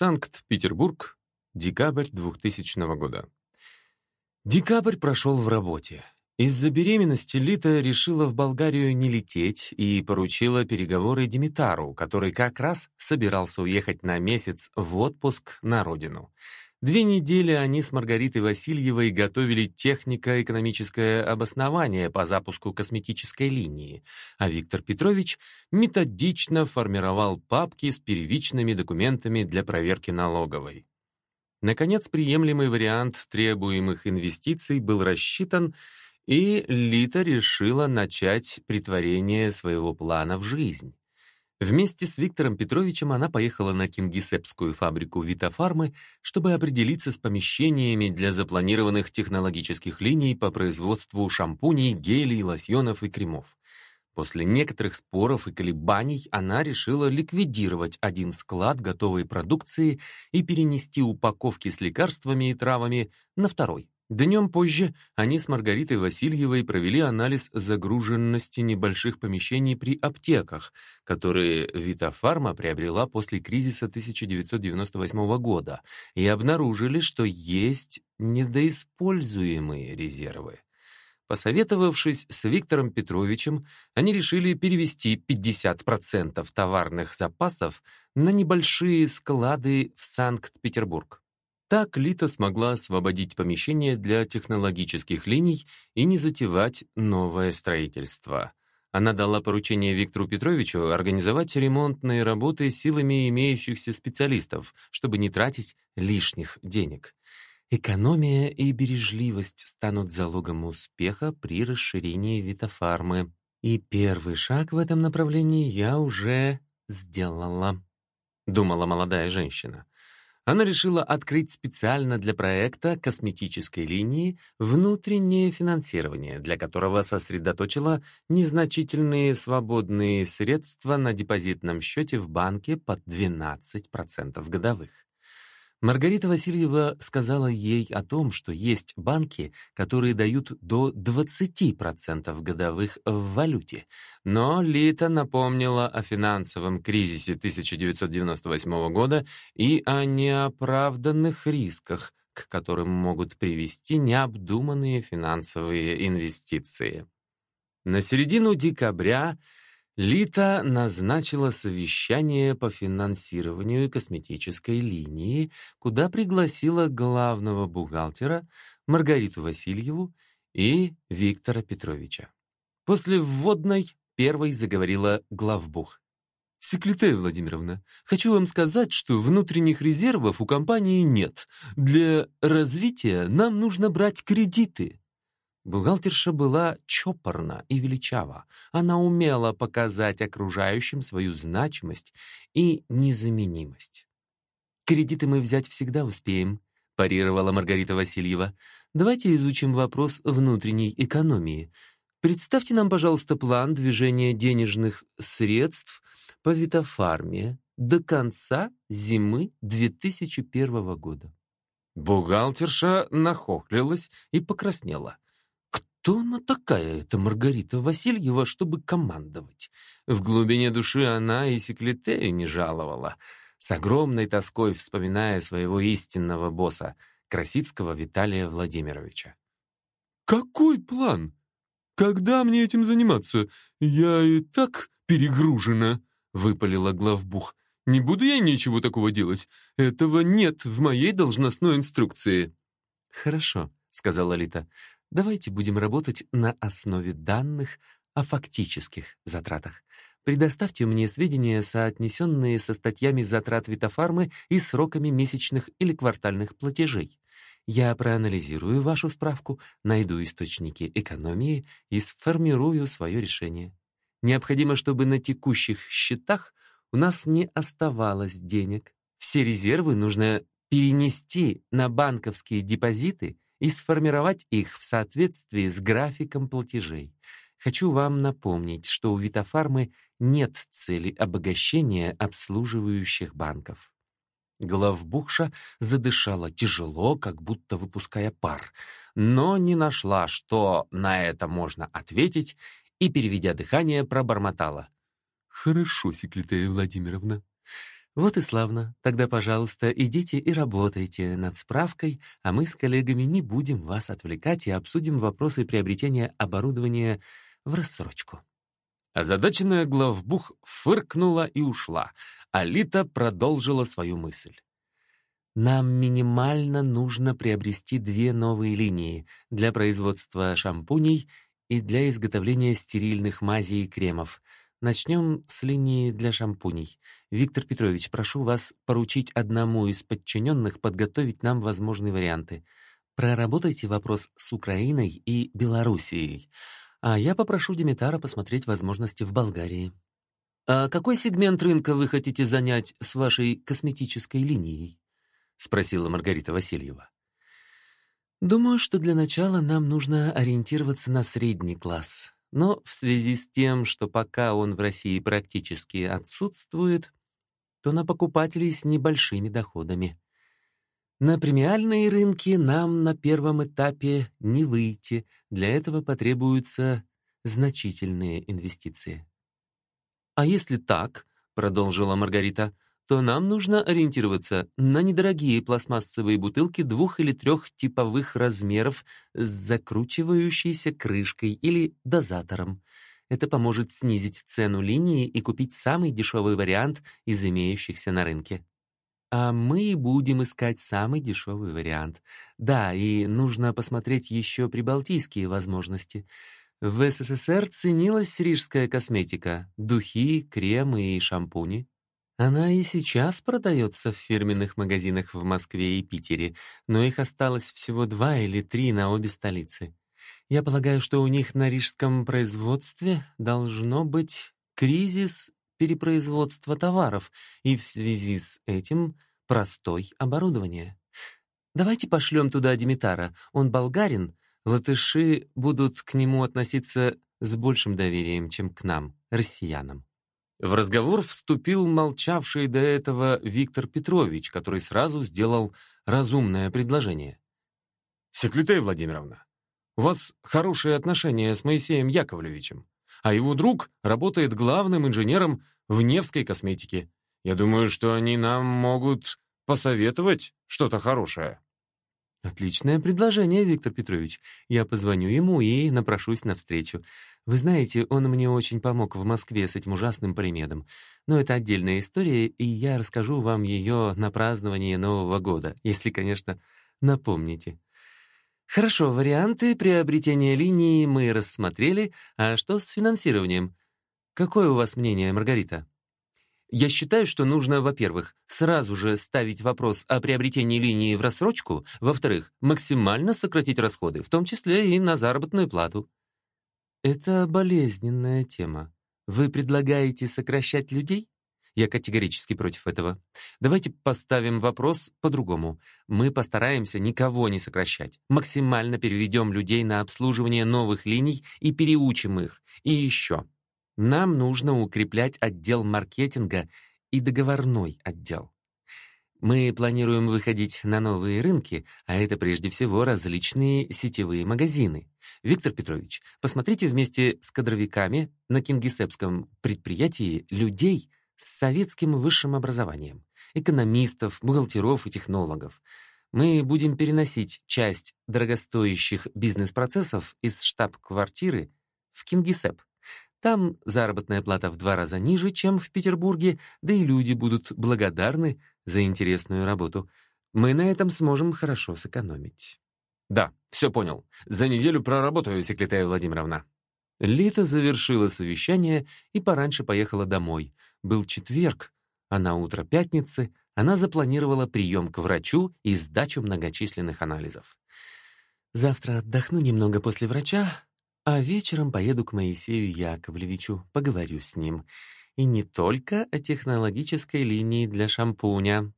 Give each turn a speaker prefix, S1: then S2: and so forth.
S1: Санкт-Петербург, декабрь 2000 года. Декабрь прошел в работе. Из-за беременности Лита решила в Болгарию не лететь и поручила переговоры Димитару, который как раз собирался уехать на месяц в отпуск на родину. Две недели они с Маргаритой Васильевой готовили технико-экономическое обоснование по запуску косметической линии, а Виктор Петрович методично формировал папки с первичными документами для проверки налоговой. Наконец, приемлемый вариант требуемых инвестиций был рассчитан, и Лита решила начать притворение своего плана в жизнь. Вместе с Виктором Петровичем она поехала на кингисеппскую фабрику Витофармы, чтобы определиться с помещениями для запланированных технологических линий по производству шампуней, гелей, лосьонов и кремов. После некоторых споров и колебаний она решила ликвидировать один склад готовой продукции и перенести упаковки с лекарствами и травами на второй. Днем позже они с Маргаритой Васильевой провели анализ загруженности небольших помещений при аптеках, которые Витафарма приобрела после кризиса 1998 года, и обнаружили, что есть недоиспользуемые резервы. Посоветовавшись с Виктором Петровичем, они решили перевести 50% товарных запасов на небольшие склады в Санкт-Петербург. Так Лита смогла освободить помещение для технологических линий и не затевать новое строительство. Она дала поручение Виктору Петровичу организовать ремонтные работы силами имеющихся специалистов, чтобы не тратить лишних денег. Экономия и бережливость станут залогом успеха при расширении Витофармы. И первый шаг в этом направлении я уже сделала, думала молодая женщина она решила открыть специально для проекта косметической линии внутреннее финансирование, для которого сосредоточила незначительные свободные средства на депозитном счете в банке под 12% годовых. Маргарита Васильева сказала ей о том, что есть банки, которые дают до 20% годовых в валюте. Но Лита напомнила о финансовом кризисе 1998 года и о неоправданных рисках, к которым могут привести необдуманные финансовые инвестиции. На середину декабря Лита назначила совещание по финансированию косметической линии, куда пригласила главного бухгалтера Маргариту Васильеву и Виктора Петровича. После вводной первой заговорила главбух. «Секлитая Владимировна, хочу вам сказать, что внутренних резервов у компании нет. Для развития нам нужно брать кредиты. Бухгалтерша была чопорна и величава. Она умела показать окружающим свою значимость и незаменимость. «Кредиты мы взять всегда успеем», — парировала Маргарита Васильева. «Давайте изучим вопрос внутренней экономии. Представьте нам, пожалуйста, план движения денежных средств по Витофарме до конца зимы 2001 года». Бухгалтерша нахохлилась и покраснела — кто она такая, эта Маргарита Васильева, чтобы командовать? В глубине души она и Секлитею не жаловала, с огромной тоской вспоминая своего истинного босса, Красицкого Виталия Владимировича. «Какой план? Когда мне этим заниматься? Я и так перегружена», — выпалила главбух. «Не буду я ничего такого делать. Этого нет в моей должностной инструкции». «Хорошо», — сказала Лита. Давайте будем работать на основе данных о фактических затратах. Предоставьте мне сведения, соотнесенные со статьями затрат Витофармы и сроками месячных или квартальных платежей. Я проанализирую вашу справку, найду источники экономии и сформирую свое решение. Необходимо, чтобы на текущих счетах у нас не оставалось денег. Все резервы нужно перенести на банковские депозиты и сформировать их в соответствии с графиком платежей. Хочу вам напомнить, что у Витофармы нет цели обогащения обслуживающих банков. Главбухша задышала тяжело, как будто выпуская пар, но не нашла, что на это можно ответить, и, переведя дыхание, пробормотала. «Хорошо, Секлитая Владимировна. Вот и славно. Тогда, пожалуйста, идите и работайте над справкой, а мы с коллегами не будем вас отвлекать и обсудим вопросы приобретения оборудования в рассрочку. Озадаченная главбух фыркнула и ушла, а Лита продолжила свою мысль. Нам минимально нужно приобрести две новые линии для производства шампуней и для изготовления стерильных мазей и кремов. Начнем с линии для шампуней. Виктор Петрович, прошу вас поручить одному из подчиненных подготовить нам возможные варианты. Проработайте вопрос с Украиной и Белоруссией. А я попрошу Димитара посмотреть возможности в Болгарии. А какой сегмент рынка вы хотите занять с вашей косметической линией? спросила Маргарита Васильева. Думаю, что для начала нам нужно ориентироваться на средний класс. Но в связи с тем, что пока он в России практически отсутствует, то на покупателей с небольшими доходами. На премиальные рынки нам на первом этапе не выйти, для этого потребуются значительные инвестиции. «А если так, — продолжила Маргарита, — то нам нужно ориентироваться на недорогие пластмассовые бутылки двух или трех типовых размеров с закручивающейся крышкой или дозатором. Это поможет снизить цену линии и купить самый дешевый вариант из имеющихся на рынке. А мы будем искать самый дешевый вариант. Да, и нужно посмотреть еще прибалтийские возможности. В СССР ценилась рижская косметика, духи, кремы и шампуни. Она и сейчас продается в фирменных магазинах в Москве и Питере, но их осталось всего два или три на обе столицы. Я полагаю, что у них на рижском производстве должно быть кризис перепроизводства товаров, и в связи с этим простой оборудование. Давайте пошлем туда Димитара. Он болгарин, латыши будут к нему относиться с большим доверием, чем к нам, россиянам. В разговор вступил молчавший до этого Виктор Петрович, который сразу сделал разумное предложение. «Секлютея Владимировна, у вас хорошие отношения с Моисеем Яковлевичем, а его друг работает главным инженером в Невской косметике. Я думаю, что они нам могут посоветовать что-то хорошее». «Отличное предложение, Виктор Петрович. Я позвоню ему и напрошусь навстречу. Вы знаете, он мне очень помог в Москве с этим ужасным примедом. Но это отдельная история, и я расскажу вам ее на праздновании Нового года, если, конечно, напомните. Хорошо, варианты приобретения линии мы рассмотрели, а что с финансированием? Какое у вас мнение, Маргарита? Я считаю, что нужно, во-первых, сразу же ставить вопрос о приобретении линии в рассрочку, во-вторых, максимально сократить расходы, в том числе и на заработную плату. Это болезненная тема. Вы предлагаете сокращать людей? Я категорически против этого. Давайте поставим вопрос по-другому. Мы постараемся никого не сокращать. Максимально переведем людей на обслуживание новых линий и переучим их. И еще. Нам нужно укреплять отдел маркетинга и договорной отдел. Мы планируем выходить на новые рынки, а это прежде всего различные сетевые магазины. Виктор Петрович, посмотрите вместе с кадровиками на кингисеппском предприятии людей с советским высшим образованием, экономистов, бухгалтеров и технологов. Мы будем переносить часть дорогостоящих бизнес-процессов из штаб-квартиры в Кингисепп. Там заработная плата в два раза ниже, чем в Петербурге, да и люди будут благодарны за интересную работу. Мы на этом сможем хорошо сэкономить. Да, все понял. За неделю проработаю, Секлетая Владимировна. Лита завершила совещание и пораньше поехала домой. Был четверг, а на утро пятницы она запланировала прием к врачу и сдачу многочисленных анализов. «Завтра отдохну немного после врача, а вечером поеду к Моисею Яковлевичу, поговорю с ним. И не только о технологической линии для шампуня.